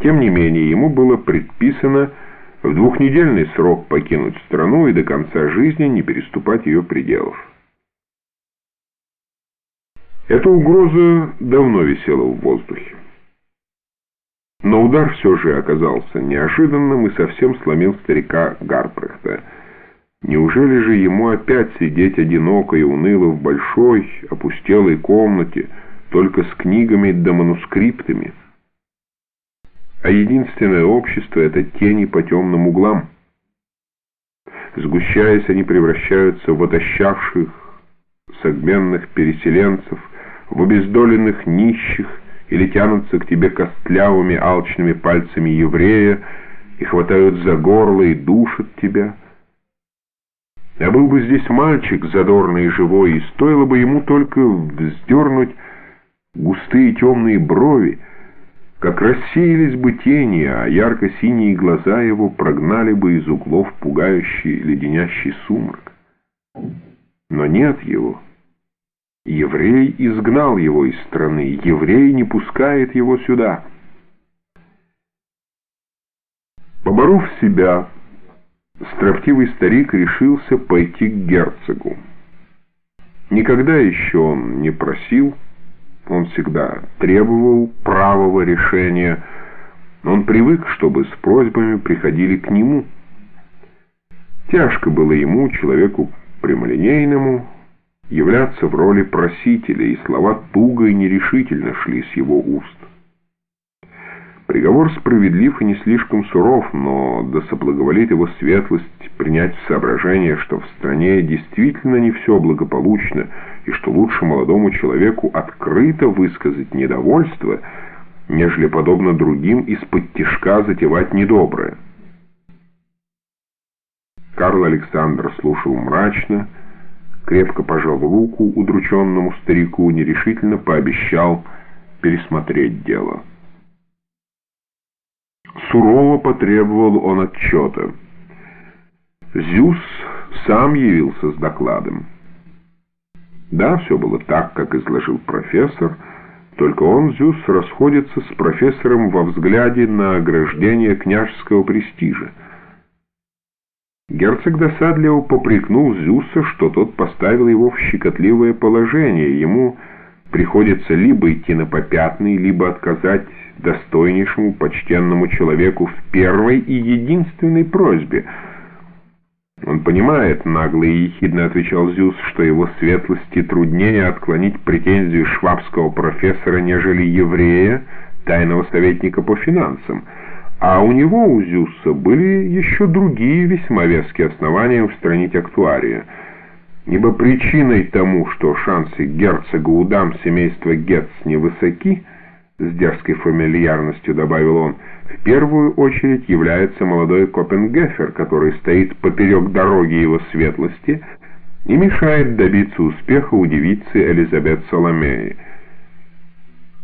Тем не менее, ему было предписано в двухнедельный срок покинуть страну и до конца жизни не переступать ее пределов. Эта угроза давно висела в воздухе. Но удар все же оказался неожиданным и совсем сломил старика Гарпрехта. Неужели же ему опять сидеть одиноко и уныло в большой, опустелой комнате, только с книгами да манускриптами? А единственное общество — это тени по темным углам. Сгущаясь, они превращаются в отощавших, согменных переселенцев, в обездоленных нищих, или тянутся к тебе костлявыми алчными пальцами еврея и хватают за горло и душат тебя. А был бы здесь мальчик задорный и живой, и стоило бы ему только вздернуть густые темные брови, как рассеялись бы тени, а ярко-синие глаза его прогнали бы из углов пугающий леденящий сумрак. Но нет его. Еврей изгнал его из страны, еврей не пускает его сюда. Поборов себя, строптивый старик решился пойти к герцогу. Никогда еще он не просил, он всегда требовал правого решения, он привык, чтобы с просьбами приходили к нему. Тяжко было ему, человеку прямолинейному, являться в роли просителя, и слова туго и нерешительно шли с его уст. Приговор справедлив и не слишком суров, но да соблаговолит его светлость принять в соображение, что в стране действительно не все благополучно, и что лучше молодому человеку открыто высказать недовольство, нежели, подобно другим, из-под тишка затевать недоброе. Карл Александр слушал мрачно, крепко пожал руку удрученному старику, нерешительно пообещал пересмотреть дело. Сурово потребовал он отчета. Зюс сам явился с докладом. Да, все было так, как изложил профессор, только он, Зюс, расходится с профессором во взгляде на ограждение княжеского престижа. Герцог досадливо попрекнул Зюса, что тот поставил его в щекотливое положение. Ему приходится либо идти на попятный, либо отказать достойнейшему, почтенному человеку в первой и единственной просьбе. Он понимает, нагло и ехидно отвечал Зюс, что его светлости труднее отклонить претензию швабского профессора, нежели еврея, тайного советника по финансам. А у него, у Зюса, были еще другие весьма веские основания устранить актуария. Ибо причиной тому, что шансы герцога у дам семейства Гетц невысоки, с дерзкой фамильярностью добавил он, в первую очередь является молодой Копенгефер, который стоит поперек дороги его светлости и мешает добиться успеха у девицы Элизабет Соломеи.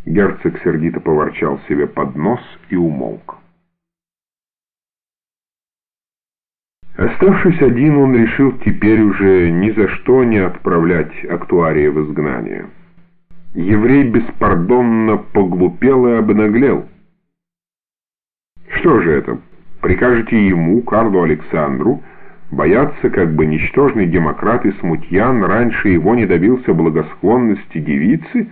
Герцог сердито поворчал себе под нос и умолк. Оставшись один, он решил теперь уже ни за что не отправлять актуария в изгнание. Еврей беспардонно поглупел и обнаглел. Что же это? Прикажете ему, Карлу Александру, бояться, как бы ничтожный демократ и смутьян раньше его не добился благосклонности девицы?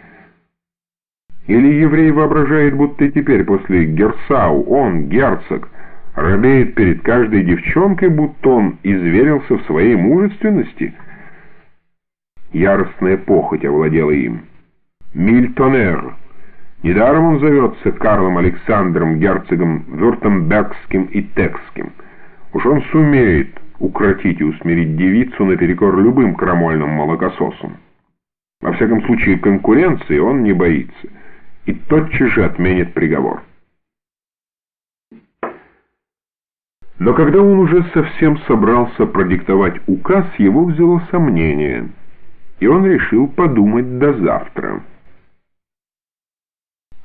Или еврей воображает, будто теперь после Герсау он, герцог, робеет перед каждой девчонкой, будто он изверился в своей мужественности. Яростная похоть овладела им. Мильтонер. Недаром он зовется Карлом Александром, герцогом Вюртембергским и Текским. Уж он сумеет укротить и усмирить девицу наперекор любым крамольным молокососам. Во всяком случае, конкуренции он не боится и тотчас же отменит приговор. Но когда он уже совсем собрался продиктовать указ, его взяло сомнение, и он решил подумать до завтра.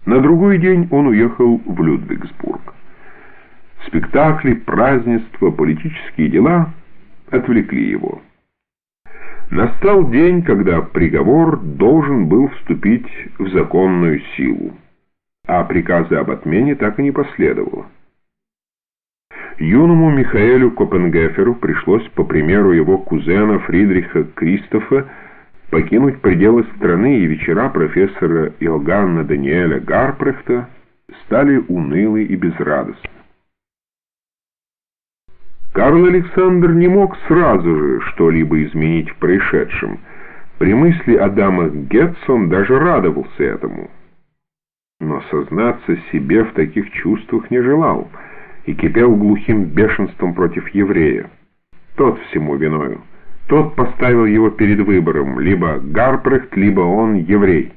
На другой день он уехал в Людвигсбург. Спектакли, празднества, политические дела отвлекли его. Настал день, когда приговор должен был вступить в законную силу. а приказа об отмене так и не последовало. Юному Михаэлю Копенгеферу пришлось, по примеру его кузена Фридриха Кристофа, покинуть пределы страны, и вечера профессора Иоганна Даниэля Гарпрехта стали унылы и безрадостны. Карл Александр не мог сразу же что-либо изменить в происшедшем. При мысли о дамах Гетц он даже радовался этому. Но сознаться себе в таких чувствах не желал — и кипел глухим бешенством против еврея. Тот всему виною. Тот поставил его перед выбором, либо Гарпрехт, либо он еврей.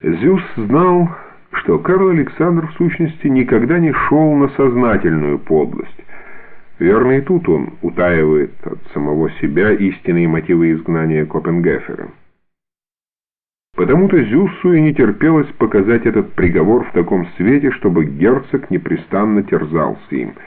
Зюс знал, что Карл Александр в сущности никогда не шел на сознательную подлость. Верно, и тут он утаивает от самого себя истинные мотивы изгнания Копенгефера. Потому-то Зюссу и не терпелось показать этот приговор в таком свете, чтобы герцог непрестанно терзался им –